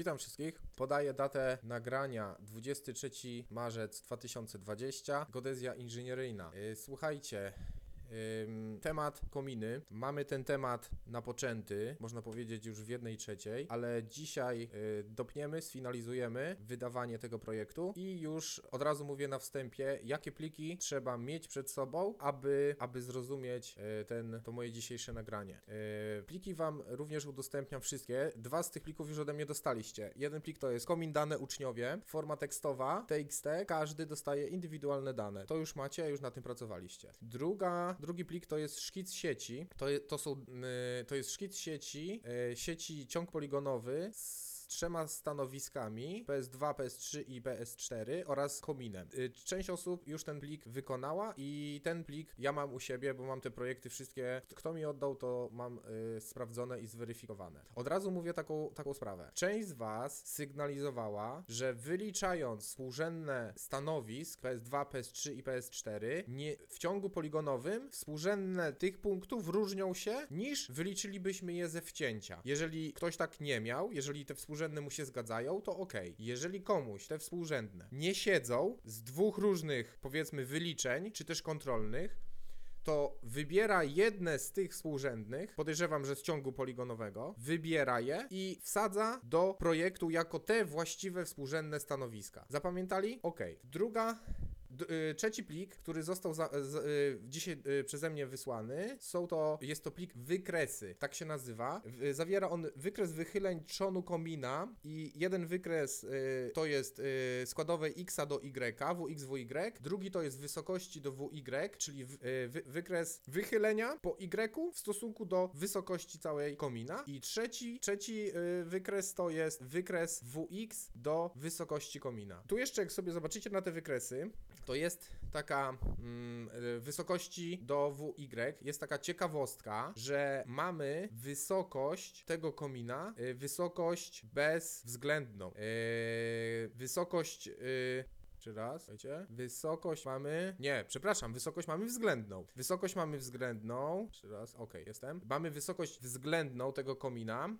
Witam wszystkich. Podaję datę nagrania 23 marzec 2020. Godezja inżynieryjna. Yy, Słuchajcie. Temat kominy. Mamy ten temat napoczęty, można powiedzieć już w jednej trzeciej, ale dzisiaj y, dopniemy, sfinalizujemy wydawanie tego projektu i już od razu mówię na wstępie, jakie pliki trzeba mieć przed sobą, aby, aby zrozumieć y, ten, to moje dzisiejsze nagranie. Y, Pliki Wam również udostępniam wszystkie. Dwa z tych plików już ode mnie dostaliście. Jeden plik to jest komin dane uczniowie, forma tekstowa, TXT, każdy dostaje indywidualne dane. To już macie, już na tym pracowaliście. Druga, drugi plik to jest szkic sieci. To, to są, y, to jest szkic sieci, y, sieci ciąg poligonowy z trzema stanowiskami PS2, PS3 i PS4 oraz kominem. Y, Część osób już ten plik wykonała i ten plik ja mam u siebie, bo mam te projekty wszystkie. Kto mi oddał, to mam y, sprawdzone i zweryfikowane. Od razu mówię taką, taką sprawę. Część z Was sygnalizowała, że wyliczając współrzędne stanowisk PS2, PS3 i PS4, nie, w ciągu poligonowym współrzędne tych punktów różnią się niż wyliczylibyśmy je ze wcięcia. Jeżeli ktoś tak nie miał, jeżeli te współrzędne mu się zgadzają, to ok. Jeżeli komuś te współrzędne nie siedzą z dwóch różnych, powiedzmy, wyliczeń, czy też kontrolnych, to wybiera jedne z tych współrzędnych, podejrzewam, że z ciągu poligonowego, wybiera je i wsadza do projektu jako te właściwe współrzędne stanowiska. Zapamiętali? Ok. Druga. Y, trzeci plik, który został za, y, dzisiaj y, przeze mnie wysłany, są to, jest to plik wykresy, tak się nazywa. Zawiera on wykres wychyleń trzonu komina i jeden wykres to jest składowe x do y, wx, wy, drugi to jest wysokości do wy, czyli wykres wychylenia po y w stosunku do wysokości całej komina i trzeci, trzeci wykres to jest wykres wx do wysokości komina. Tu jeszcze jak sobie zobaczycie na te wykresy, to jest taka mm, y, wysokości do wy, jest taka ciekawostka, że mamy wysokość tego komina, y, wysokość bezwzględną. Yy, wysokość y, czy raz, słuchajcie. Wysokość mamy. Nie, przepraszam, wysokość mamy względną. Wysokość mamy względną. Czy raz, okej, jestem. Mamy wysokość względną tego komina.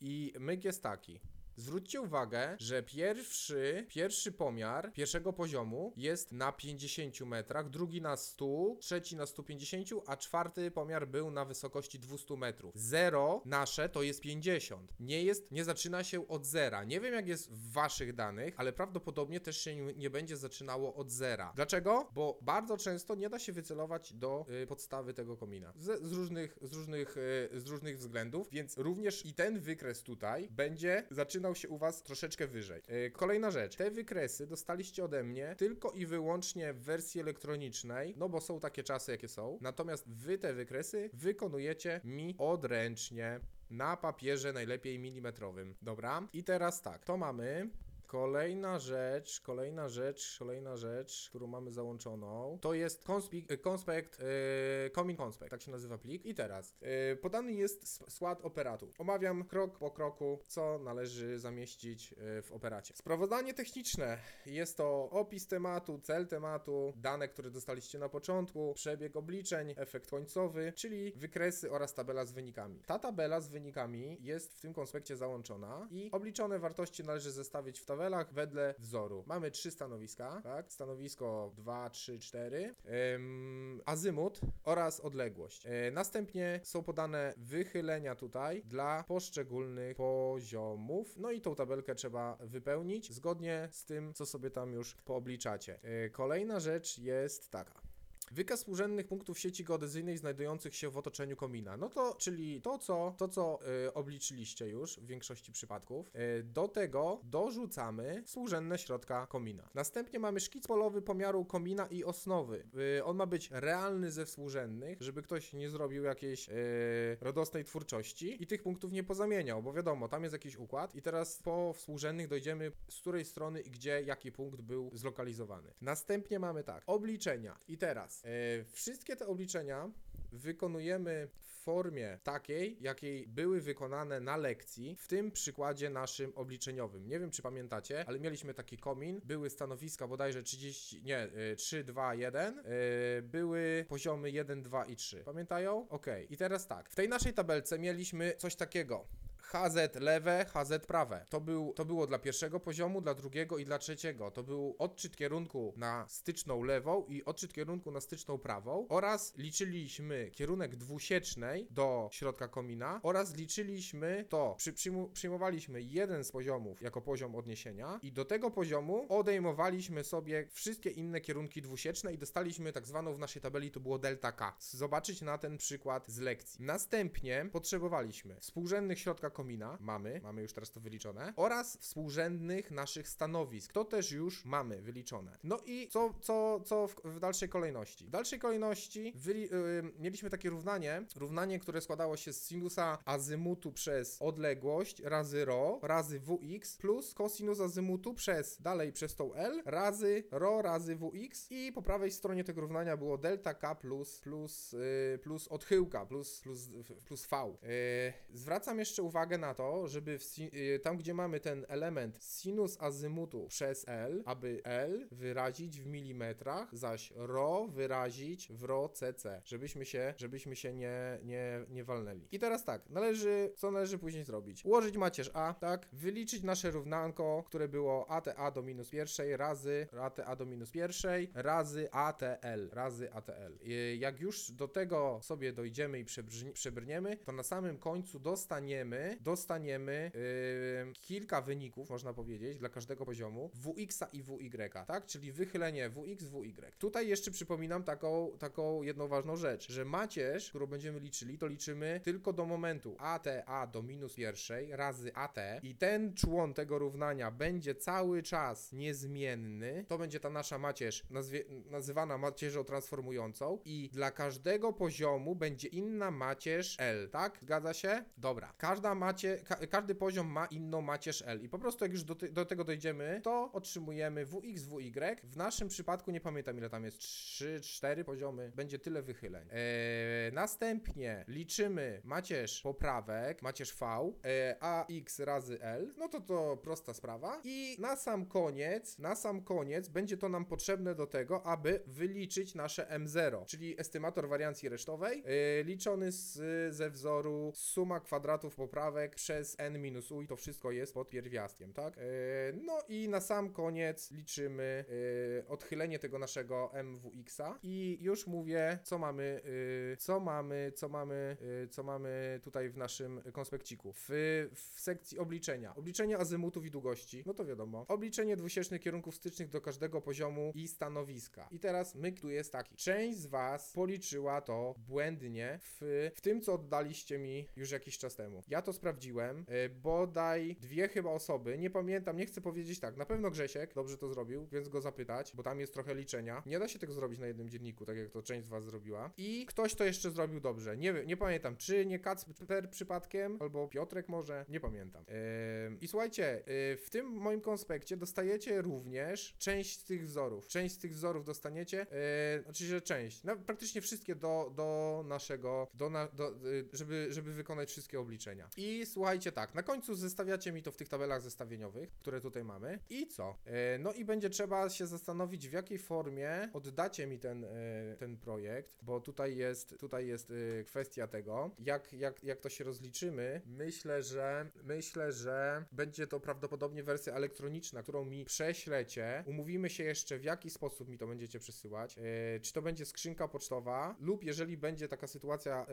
I myk jest taki. Zwróćcie uwagę, że pierwszy, pierwszy pomiar pierwszego poziomu jest na 50 metrach, drugi na 100, trzeci na 150, a czwarty pomiar był na wysokości 200 metrów. Zero nasze to jest 50. Nie jest, nie zaczyna się od zera. Nie wiem jak jest w waszych danych, ale prawdopodobnie też się nie, będzie zaczynało od zera. Dlaczego? Bo bardzo często nie da się wycelować do y, podstawy tego komina. Z, z, różnych, z, różnych, y, z różnych względów, więc również i ten wykres tutaj będzie zaczynał się u was troszeczkę wyżej. Y, kolejna rzecz. Te wykresy dostaliście ode mnie tylko i wyłącznie w wersji elektronicznej, no bo są takie czasy jakie są. Natomiast wy te wykresy wykonujecie mi odręcznie na papierze najlepiej milimetrowym. Dobra? I teraz tak, to mamy Kolejna rzecz, kolejna rzecz, kolejna rzecz, którą mamy załączoną, to jest konspekt, y, konspekt yy, Comin Conspect, tak się nazywa plik. I teraz, yy, podany jest skład operatu. Omawiam krok po kroku, co należy zamieścić yy, w operacie. Sprawozdanie techniczne jest to opis tematu, cel tematu, dane, które dostaliście na początku, przebieg obliczeń, efekt końcowy, czyli wykresy oraz tabela z wynikami. Ta tabela z wynikami jest w tym konspekcie załączona i obliczone wartości należy zestawić w tabelach wedle wzoru. Mamy trzy stanowiska, tak? Stanowisko 2, 3, 4, ym, azymut oraz odległość. E, następnie są podane wychylenia tutaj dla poszczególnych poziomów. No i tą tabelkę trzeba wypełnić zgodnie z tym, co sobie tam już poobliczacie. E, kolejna rzecz jest taka. Wykaz współrzędnych punktów sieci geodezyjnej znajdujących się w otoczeniu komina. No to, czyli to, co, to, co y, obliczyliście już w większości przypadków. Y, do tego dorzucamy współrzędne środka komina. Następnie mamy szkic polowy pomiaru komina i osnowy. Y, on ma być realny ze współrzędnych, żeby ktoś nie zrobił jakiejś y, radosnej twórczości i tych punktów nie pozamieniał, bo wiadomo, tam jest jakiś układ i teraz po współrzędnych dojdziemy z której strony i gdzie jaki punkt był zlokalizowany. Następnie mamy tak, obliczenia. I teraz e, wszystkie te obliczenia wykonujemy w formie takiej, jakiej były wykonane na lekcji, w tym przykładzie naszym obliczeniowym. Nie wiem, czy pamiętacie, ale mieliśmy taki komin, były stanowiska bodajże 30, nie, y, 3, 2, 1, y, były poziomy 1, 2 i 3. Pamiętają? Ok. I teraz tak, w tej naszej tabelce mieliśmy coś takiego. HZ lewe, HZ prawe. To, był, to było dla pierwszego poziomu, dla drugiego i dla trzeciego. To był odczyt kierunku na styczną lewą i odczyt kierunku na styczną prawą oraz liczyliśmy kierunek dwusiecznej do środka komina oraz liczyliśmy to, przy, przyjmu, przyjmowaliśmy jeden z poziomów jako poziom odniesienia i do tego poziomu odejmowaliśmy sobie wszystkie inne kierunki dwusieczne i dostaliśmy tak zwaną w naszej tabeli to było delta K. Zobaczyć na ten przykład z lekcji. Następnie potrzebowaliśmy współrzędnych środka komina, mamy, mamy już teraz to wyliczone, oraz współrzędnych naszych stanowisk, to też już mamy wyliczone. No i co, co, co w, w dalszej kolejności? W dalszej kolejności wyli, yy, mieliśmy takie równanie, równanie, które składało się z sinusa azymutu przez odległość razy ρ razy wx plus kosinus azymutu przez, dalej przez tą L razy ρ razy wx i po prawej stronie tego równania było delta k plus, plus, yy, plus odchyłka, plus, plus, plus v. Yy, zwracam jeszcze uwagę na to, żeby yy, tam, gdzie mamy ten element sinus azymutu przez L, aby L wyrazić w milimetrach, zaś ρ wyrazić w ρ cc, żebyśmy się, żebyśmy się nie, nie, nie walnęli. I teraz tak, należy, co należy później zrobić? Ułożyć macierz A, tak, wyliczyć nasze równanko, które było ATA do minus pierwszej razy ATA do minus pierwszej razy ATL, razy ATL. I Jak już do tego sobie dojdziemy i przebrniemy, to na samym końcu dostaniemy, dostaniemy yy, kilka wyników, można powiedzieć, dla każdego poziomu WX i WY, tak? Czyli wychylenie WX, WY. Tutaj jeszcze przypominam taką, taką jedną ważną rzecz, że macierz, którą będziemy liczyli, to liczymy tylko do momentu ATA do minus pierwszej razy AT i ten człon tego równania będzie cały czas niezmienny, to będzie ta nasza macierz nazwie, nazywana macierzą transformującą i dla każdego poziomu będzie inna macierz L, tak? Zgadza się? Dobra. Każda macie, ka, każdy poziom ma inną macierz L i po prostu jak już do, do tego dojdziemy, to otrzymujemy WX, WY. W naszym przypadku nie pamiętam ile tam jest, 3, 4 poziomy, będzie tyle wychyleń. Eee, następnie liczymy macierz poprawek, macierz V, e, AX razy L, no to to prosta sprawa. I na sam koniec, na sam koniec będzie to nam potrzebne do tego, aby wyliczyć nasze M0, czyli estymator wariancji resztowej, e, liczony z, ze wzoru suma kwadratów poprawek przez n minus u i to wszystko jest pod pierwiastkiem, tak? E, no i na sam koniec liczymy e, odchylenie tego naszego MWX-a i już mówię, co mamy, e, co mamy, co mamy, co mamy tutaj w naszym konspekciku. W, w sekcji obliczenia. Obliczenie azymutów i długości, no to wiadomo. Obliczenie dwusiecznych kierunków stycznych do każdego poziomu i stanowiska. I teraz myk tu jest taki. Część z Was policzyła to błędnie w, w tym, co oddaliście mi już jakiś czas temu. Ja to sprawdziłem, e, bodaj dwie chyba osoby, nie pamiętam, nie chcę powiedzieć tak, na pewno Grzesiek dobrze to zrobił, więc go zapytać, bo tam jest trochę liczenia. Nie da się tego zrobić na jednym dzienniku, tak jak to część z Was zrobiła. I ktoś to jeszcze zrobił dobrze. Nie, nie pamiętam, czy nie Kacper przypadkiem, albo Piotrek może, nie pamiętam. Ym, I słuchajcie, yy, w tym moim konspekcie dostajecie również część z tych wzorów. Część z tych wzorów dostaniecie, yy, znaczy, że część, no, praktycznie wszystkie do, do naszego, do na, do, yy, żeby, żeby wykonać wszystkie obliczenia. I słuchajcie tak, na końcu zestawiacie mi to w tych tabelach zestawieniowych, które tutaj mamy. I co? Yy, no i będzie trzeba się zastanowić, w jakiej formie oddacie mi ten, yy, ten projekt, bo tutaj jest, tutaj jest yy, kwestia tego, jak, jak, jak to się rozliczymy. Myślę, że myślę, że będzie to prawdopodobnie wersja elektroniczna, którą mi prześlecie. Umówimy się jeszcze, w jaki sposób mi to będziecie przesyłać. Czy to będzie skrzynka pocztowa, lub jeżeli będzie taka sytuacja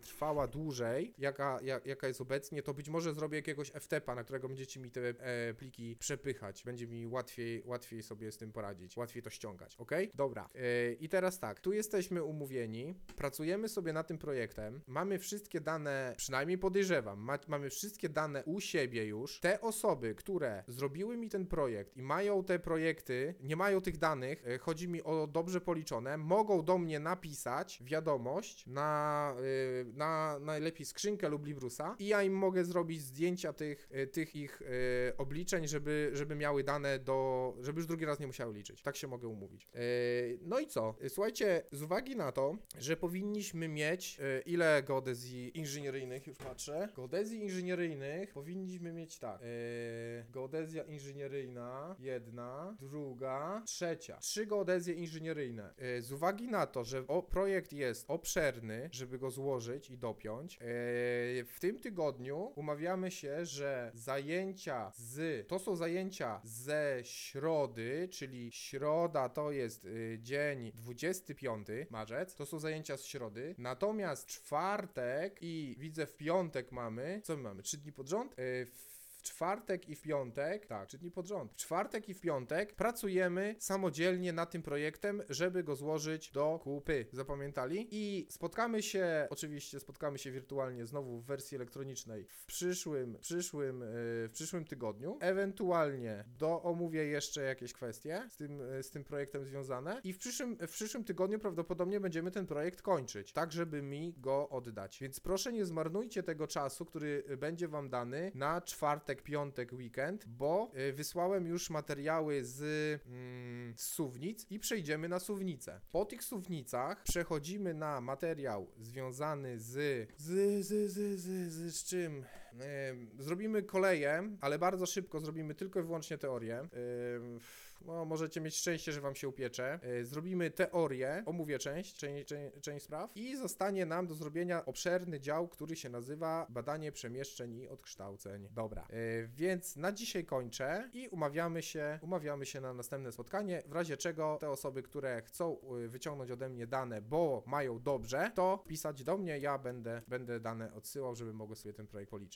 trwała dłużej, jaka, jak, jaka jest obecnie, to być może zrobię jakiegoś FTP-a, na którego będziecie mi te e, pliki przepychać. Będzie mi łatwiej, łatwiej sobie z tym poradzić, łatwiej to ściągać, ok? Dobra. Yy, I teraz tak, tu jesteśmy umówieni, pracujemy sobie nad tym projektem, mamy wszystkie dane, przynajmniej podejrzewam, ma, mamy wszystkie dane u siebie już. Te osoby, które zrobiły mi ten projekt i mają te projekty, nie mają tych danych, e, chodzi mi o dobrze policzone, mogą do mnie napisać wiadomość na, y, na najlepiej skrzynkę lub Librusa i ja im mogę zrobić zdjęcia tych, y, tych ich y, obliczeń, żeby, żeby miały dane do, żeby już drugi raz nie musiały liczyć. Tak się mogę umówić. Y, No i co? Słuchajcie, z uwagi na to, że powinniśmy mieć ile geodezji inżynieryjnych, już patrzę, geodezji inżynieryjnych powinniśmy mieć tak, geodezja inżynieryjna, jedna, druga, trzecia, trzy geodezje inżynieryjne. Z uwagi na to, że projekt jest obszerny, żeby go złożyć i dopiąć, w tym tygodniu tygodniu umawiamy się, że zajęcia z. To są zajęcia ze środy, czyli środa to jest y, dzień 25 marzec. To są zajęcia z środy. Natomiast czwartek i widzę w piątek mamy. Co my mamy? Trzy dni pod rząd? Y, w czwartek i w piątek, tak, trzy dni pod rząd. W czwartek i w piątek pracujemy samodzielnie nad tym projektem, żeby go złożyć do kupy. Zapamiętali? I spotkamy się, oczywiście spotkamy się wirtualnie znowu w wersji elektronicznej w przyszłym, przyszłym, yy, w przyszłym tygodniu. Ewentualnie do omówię jeszcze jakieś kwestie z tym, yy, z tym projektem związane. I w przyszłym, w przyszłym tygodniu prawdopodobnie będziemy ten projekt kończyć, tak żeby mi go oddać. Więc proszę nie zmarnujcie tego czasu, który będzie wam dany na czwartek, piątek, weekend, bo y, wysłałem już materiały z, mm, z suwnic i przejdziemy na suwnicę. Po tych suwnicach przechodzimy na materiał związany z z, z, z, z, z, z czym? Em, zrobimy koleję, ale bardzo szybko zrobimy tylko i wyłącznie teorię. Ym, no, możecie mieć szczęście, że wam się upiecze. Yy, zrobimy teorię, omówię część, część, część, część spraw i zostanie nam do zrobienia obszerny dział, który się nazywa badanie przemieszczeń i odkształceń. Dobra, yy, więc na dzisiaj kończę i umawiamy się, umawiamy się na następne spotkanie, w razie czego te osoby, które chcą yy, wyciągnąć ode mnie dane, bo mają dobrze, to pisać do mnie, ja będę, będę dane odsyłał, żeby mogły sobie ten projekt policzyć.